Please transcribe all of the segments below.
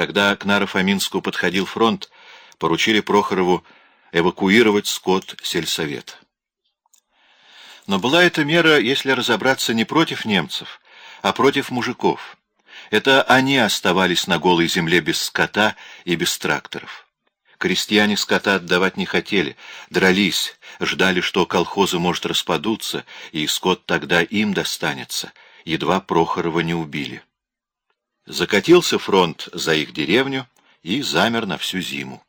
Когда к Наро-Фоминску подходил фронт, поручили Прохорову эвакуировать скот сельсовета. Но была эта мера, если разобраться, не против немцев, а против мужиков. Это они оставались на голой земле без скота и без тракторов. Крестьяне скота отдавать не хотели, дрались, ждали, что колхозы может распадутся, и скот тогда им достанется, едва Прохорова не убили. Закатился фронт за их деревню и замер на всю зиму.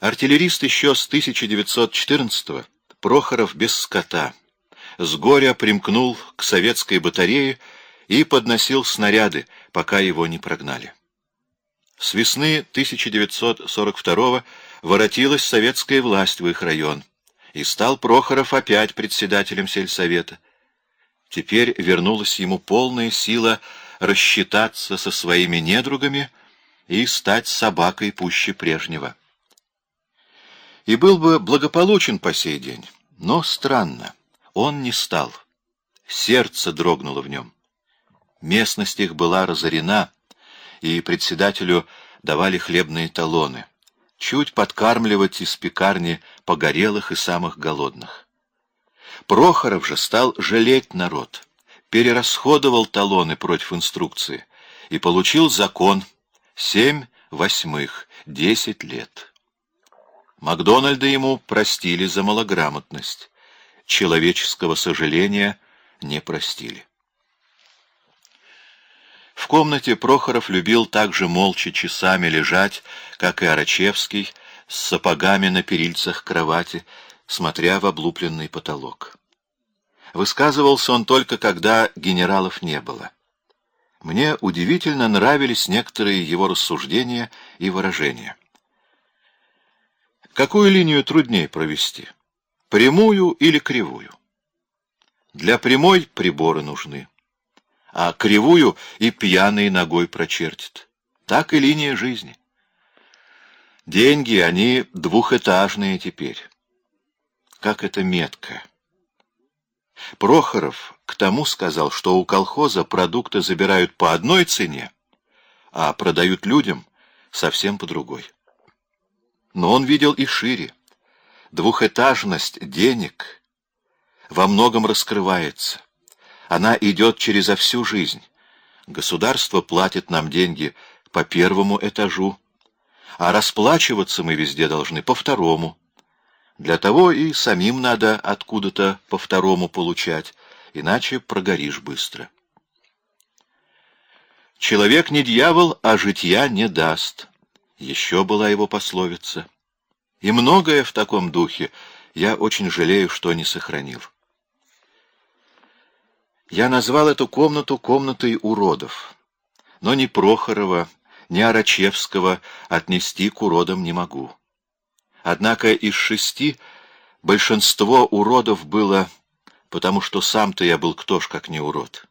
Артиллерист еще с 1914-го, Прохоров без скота, с горя примкнул к советской батарее и подносил снаряды, пока его не прогнали. С весны 1942 воротилась советская власть в их район, и стал Прохоров опять председателем сельсовета. Теперь вернулась ему полная сила рассчитаться со своими недругами и стать собакой пуще прежнего. И был бы благополучен по сей день, но странно, он не стал. Сердце дрогнуло в нем. Местность их была разорена, и председателю давали хлебные талоны. Чуть подкармливать из пекарни погорелых и самых голодных. Прохоров же стал жалеть народ, перерасходовал талоны против инструкции и получил закон семь восьмых, десять лет. Макдональда ему простили за малограмотность, человеческого сожаления не простили. В комнате Прохоров любил так же молча часами лежать, как и Арачевский, с сапогами на перильцах кровати, смотря в облупленный потолок. Высказывался он только, когда генералов не было. Мне удивительно нравились некоторые его рассуждения и выражения. Какую линию труднее провести? Прямую или кривую? Для прямой приборы нужны а кривую и пьяной ногой прочертит. Так и линия жизни. Деньги, они двухэтажные теперь. Как это метко. Прохоров к тому сказал, что у колхоза продукты забирают по одной цене, а продают людям совсем по другой. Но он видел и шире. Двухэтажность денег во многом раскрывается. Она идет через всю жизнь. Государство платит нам деньги по первому этажу, а расплачиваться мы везде должны по второму. Для того и самим надо откуда-то по второму получать, иначе прогоришь быстро. Человек не дьявол, а житья не даст. Еще была его пословица. И многое в таком духе я очень жалею, что не сохранил. Я назвал эту комнату комнатой уродов. Но ни Прохорова, ни Арачевского отнести к уродам не могу. Однако из шести большинство уродов было, потому что сам-то я был кто ж как не урод.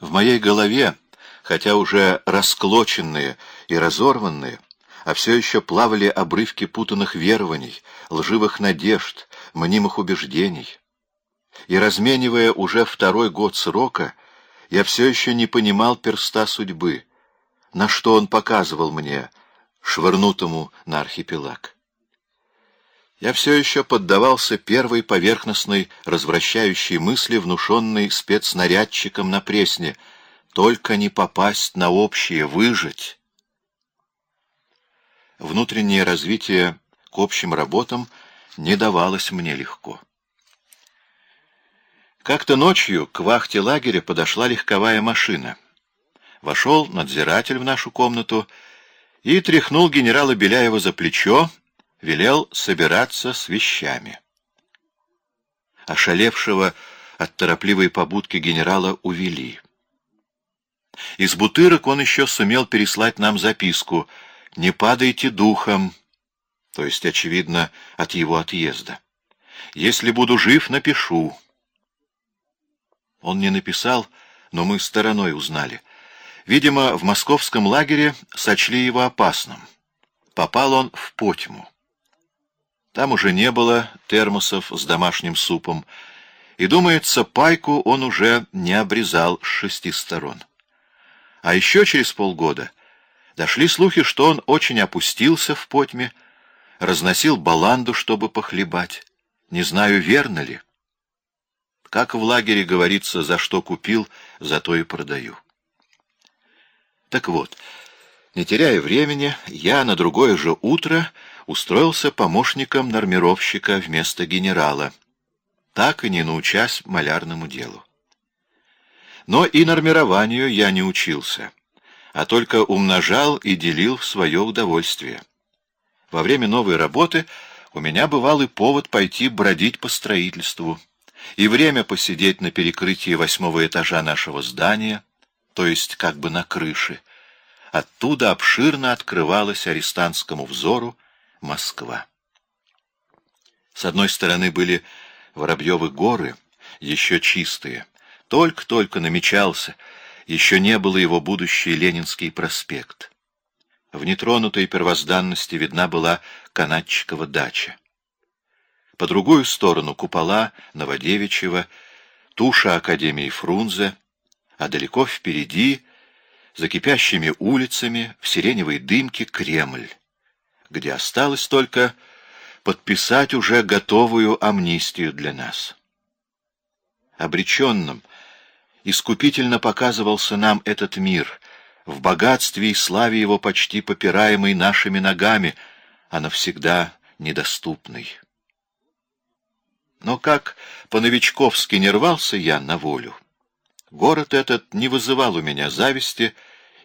В моей голове, хотя уже расклоченные и разорванные, а все еще плавали обрывки путанных верований, лживых надежд, мнимых убеждений — и, разменивая уже второй год срока, я все еще не понимал перста судьбы, на что он показывал мне, швырнутому на архипелаг. Я все еще поддавался первой поверхностной развращающей мысли, внушенной спецснарядчиком на Пресне, только не попасть на общее, выжить. Внутреннее развитие к общим работам не давалось мне легко. Как-то ночью к вахте лагеря подошла легковая машина. Вошел надзиратель в нашу комнату и тряхнул генерала Беляева за плечо, велел собираться с вещами. Ошалевшего от торопливой побудки генерала увели. Из бутырок он еще сумел переслать нам записку «Не падайте духом», то есть, очевидно, от его отъезда. «Если буду жив, напишу». Он не написал, но мы стороной узнали. Видимо, в московском лагере сочли его опасным. Попал он в потьму. Там уже не было термосов с домашним супом, и, думается, пайку он уже не обрезал с шести сторон. А еще через полгода Дошли слухи, что он очень опустился в потьме, разносил баланду, чтобы похлебать. Не знаю, верно ли. Как в лагере говорится, за что купил, за то и продаю. Так вот, не теряя времени, я на другое же утро устроился помощником нормировщика вместо генерала, так и не научась малярному делу. Но и нормированию я не учился, а только умножал и делил в свое удовольствие. Во время новой работы у меня бывал и повод пойти бродить по строительству, и время посидеть на перекрытии восьмого этажа нашего здания, то есть как бы на крыше. Оттуда обширно открывалась арестантскому взору Москва. С одной стороны были Воробьевы горы, еще чистые. Только-только намечался, еще не было его будущий Ленинский проспект. В нетронутой первозданности видна была Канатчикова дача. По другую сторону купола Новодевичьего, туша Академии Фрунзе, а далеко впереди, за кипящими улицами, в сиреневой дымке Кремль, где осталось только подписать уже готовую амнистию для нас. Обреченным, искупительно показывался нам этот мир, в богатстве и славе его почти попираемый нашими ногами, а навсегда недоступный. Но как по-новичковски не рвался я на волю, город этот не вызывал у меня зависти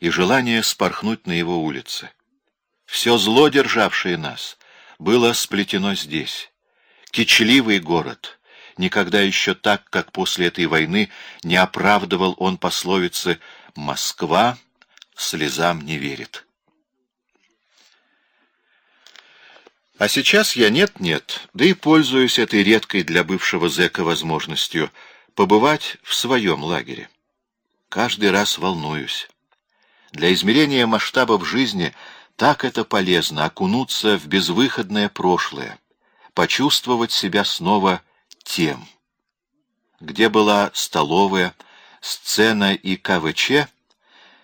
и желания спорхнуть на его улице. Все зло, державшее нас, было сплетено здесь. Кичливый город. Никогда еще так, как после этой войны, не оправдывал он пословицы «Москва слезам не верит». А сейчас я нет-нет, да и пользуюсь этой редкой для бывшего зэка возможностью побывать в своем лагере. Каждый раз волнуюсь. Для измерения масштабов жизни так это полезно окунуться в безвыходное прошлое, почувствовать себя снова тем. Где была столовая, сцена и КВЧ,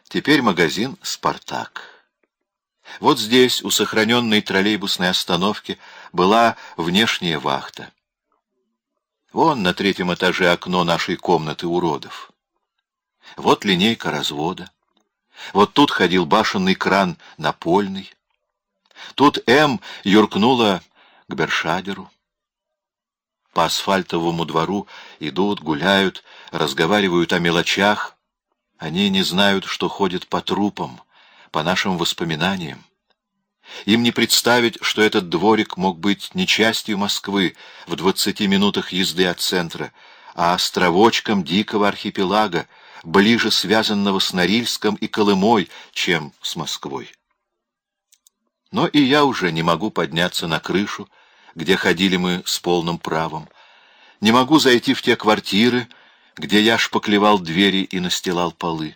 теперь магазин «Спартак». Вот здесь, у сохраненной троллейбусной остановки, была внешняя вахта. Вон на третьем этаже окно нашей комнаты уродов. Вот линейка развода. Вот тут ходил башенный кран напольный. Тут М юркнула к Бершадеру. По асфальтовому двору идут, гуляют, разговаривают о мелочах. Они не знают, что ходят по трупам, по нашим воспоминаниям. Им не представить, что этот дворик мог быть не частью Москвы в двадцати минутах езды от центра, а островочком дикого архипелага, ближе связанного с Норильском и Колымой, чем с Москвой. Но и я уже не могу подняться на крышу, где ходили мы с полным правом, не могу зайти в те квартиры, где я шпаклевал двери и настилал полы.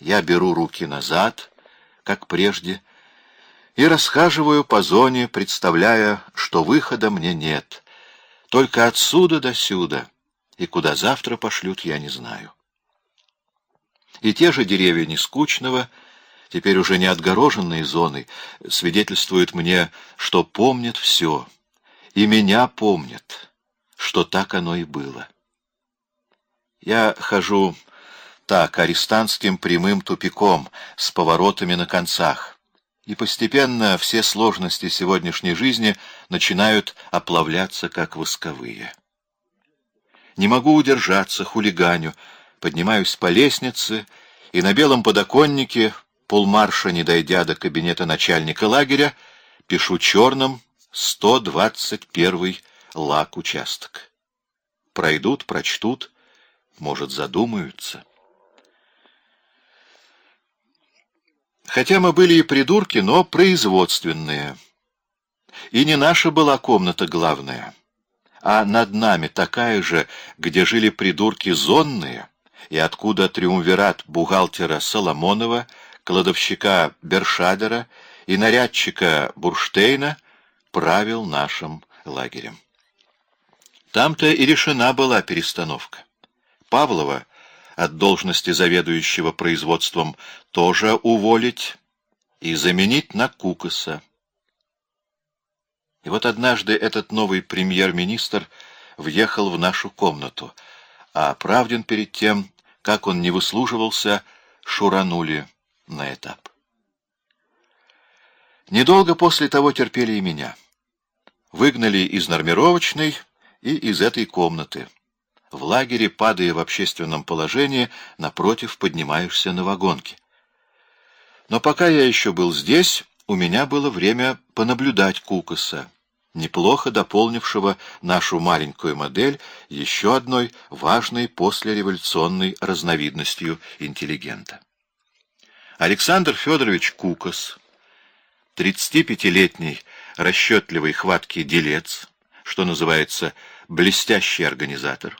Я беру руки назад, как прежде, и расхаживаю по зоне, представляя, что выхода мне нет, только отсюда до сюда, и куда завтра пошлют, я не знаю. И те же деревья Нескучного, теперь уже не отгороженные зоной, свидетельствуют мне, что помнят все, и меня помнят, что так оно и было. Я хожу так, арестантским прямым тупиком, с поворотами на концах, и постепенно все сложности сегодняшней жизни начинают оплавляться, как восковые. Не могу удержаться, хулиганю, поднимаюсь по лестнице, и на белом подоконнике, полмарша не дойдя до кабинета начальника лагеря, пишу черным 121 лак участок. Пройдут, прочтут, может, задумаются. Хотя мы были и придурки, но производственные. И не наша была комната главная, а над нами такая же, где жили придурки зонные — и откуда триумвират бухгалтера Соломонова, кладовщика Бершадера и нарядчика Бурштейна правил нашим лагерем. Там-то и решена была перестановка. Павлова от должности заведующего производством тоже уволить, и заменить на Кукаса. И вот однажды этот новый премьер-министр въехал в нашу комнату, а Правдин перед тем, как он не выслуживался, шуранули на этап. Недолго после того терпели и меня. Выгнали из нормировочной и из этой комнаты. В лагере, падая в общественном положении, напротив поднимаешься на вагонке. Но пока я еще был здесь, у меня было время понаблюдать Кукаса, неплохо дополнившего нашу маленькую модель еще одной важной послереволюционной разновидностью интеллигента. Александр Федорович Кукас, 35-летний расчетливый хваткий делец, что называется блестящий организатор,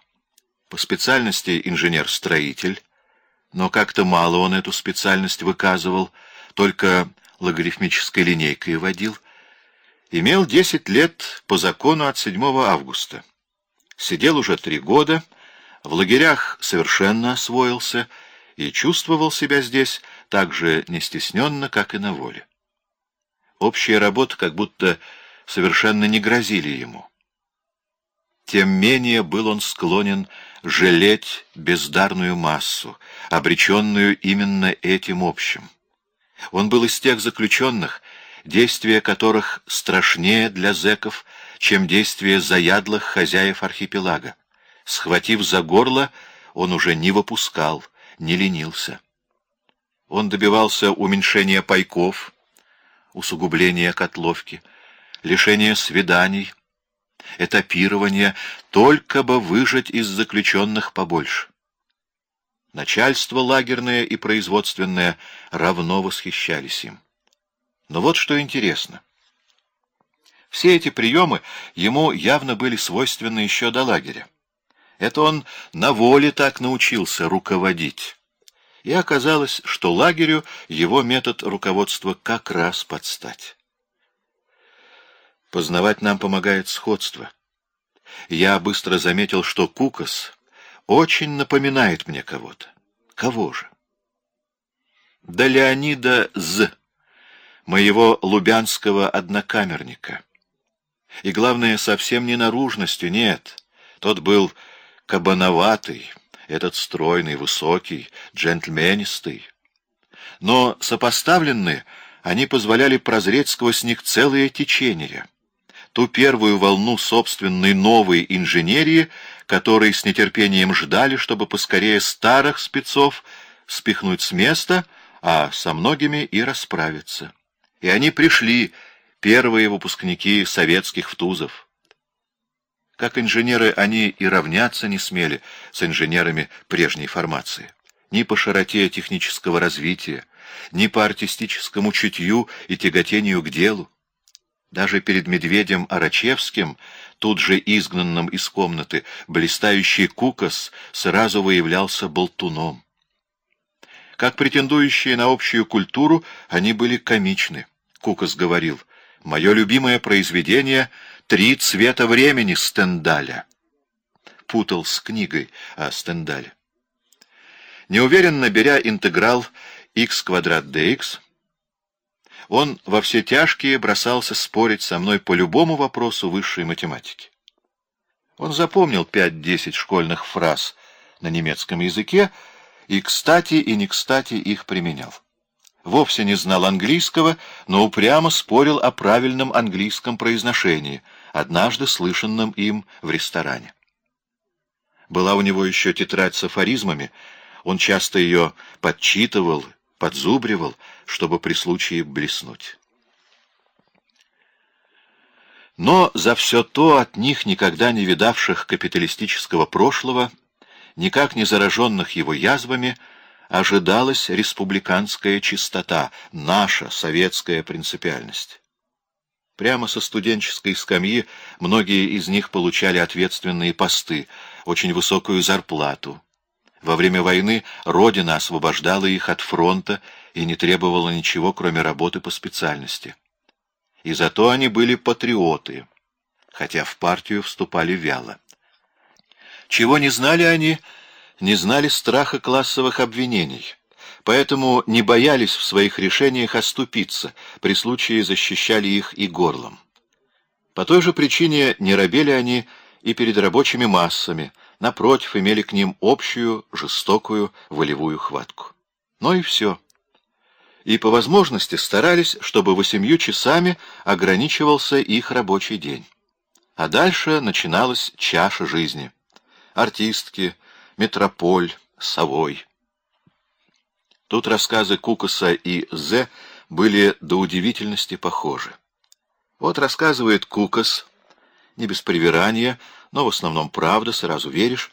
по специальности инженер-строитель, но как-то мало он эту специальность выказывал, только логарифмической линейкой водил, имел 10 лет по закону от 7 августа. Сидел уже три года, в лагерях совершенно освоился и чувствовал себя здесь так же нестесненно, как и на воле. Общие работы как будто совершенно не грозили ему. Тем менее был он склонен жалеть бездарную массу, обреченную именно этим общим. Он был из тех заключенных, действия которых страшнее для зэков, чем действия заядлых хозяев архипелага. Схватив за горло, он уже не выпускал, не ленился. Он добивался уменьшения пайков, усугубления котловки, лишения свиданий, этапирования, только бы выжать из заключенных побольше. Начальство лагерное и производственное равно восхищались им. Но вот что интересно. Все эти приемы ему явно были свойственны еще до лагеря. Это он на воле так научился руководить. И оказалось, что лагерю его метод руководства как раз подстать. Познавать нам помогает сходство. Я быстро заметил, что Кукас очень напоминает мне кого-то. Кого же? Да Леонида З моего лубянского однокамерника. И главное, совсем не наружностью, нет. Тот был кабановатый, этот стройный, высокий, джентльменистый. Но сопоставленные они позволяли прозреть сквозь них целое течение. Ту первую волну собственной новой инженерии, которой с нетерпением ждали, чтобы поскорее старых спецов спихнуть с места, а со многими и расправиться и они пришли, первые выпускники советских втузов. Как инженеры они и равняться не смели с инженерами прежней формации. Ни по широте технического развития, ни по артистическому чутью и тяготению к делу. Даже перед Медведем Арачевским, тут же изгнанным из комнаты, блистающий Кукас сразу выявлялся болтуном. Как претендующие на общую культуру, они были комичны. Кукас говорил, «Мое любимое произведение — «Три цвета времени» Стендаля». Путал с книгой о Стендале. Неуверенно беря интеграл x квадрат dx, он во все тяжкие бросался спорить со мной по любому вопросу высшей математики. Он запомнил пять-десять школьных фраз на немецком языке и, кстати и не кстати, их применял вовсе не знал английского, но упрямо спорил о правильном английском произношении, однажды слышанном им в ресторане. Была у него еще тетрадь с афоризмами, он часто ее подчитывал, подзубривал, чтобы при случае блеснуть. Но за все то от них, никогда не видавших капиталистического прошлого, никак не зараженных его язвами, ожидалась республиканская чистота, наша советская принципиальность. Прямо со студенческой скамьи многие из них получали ответственные посты, очень высокую зарплату. Во время войны Родина освобождала их от фронта и не требовала ничего, кроме работы по специальности. И зато они были патриоты, хотя в партию вступали вяло. Чего не знали они — не знали страха классовых обвинений, поэтому не боялись в своих решениях оступиться, при случае защищали их и горлом. По той же причине не робели они и перед рабочими массами, напротив, имели к ним общую, жестокую, волевую хватку. Но и все. И по возможности старались, чтобы восемью часами ограничивался их рабочий день. А дальше начиналась чаша жизни. Артистки, метрополь, совой. Тут рассказы Кукаса и Зе были до удивительности похожи. Вот рассказывает Кукас, не без привирания, но в основном правда, сразу веришь,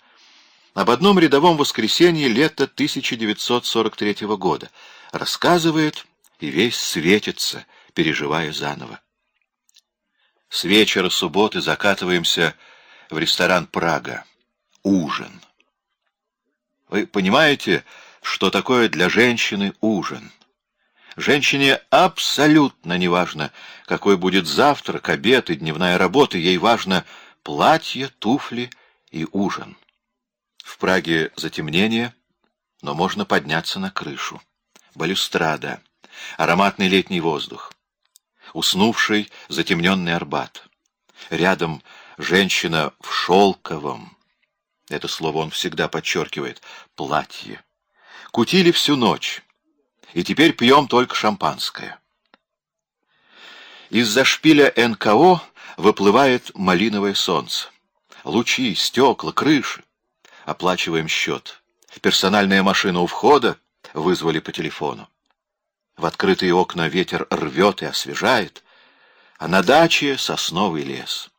об одном рядовом воскресенье лета 1943 года. Рассказывает и весь светится, переживая заново. С вечера субботы закатываемся в ресторан «Прага». Ужин. Вы понимаете, что такое для женщины ужин? Женщине абсолютно не важно, какой будет завтрак, обед и дневная работа. Ей важно платье, туфли и ужин. В Праге затемнение, но можно подняться на крышу. Балюстрада, ароматный летний воздух, уснувший затемненный Арбат. Рядом женщина в шелковом, это слово он всегда подчеркивает, платье. Кутили всю ночь, и теперь пьем только шампанское. Из-за шпиля НКО выплывает малиновое солнце. Лучи, стекла, крыши. Оплачиваем счет. Персональная машина у входа вызвали по телефону. В открытые окна ветер рвет и освежает, а на даче сосновый лес.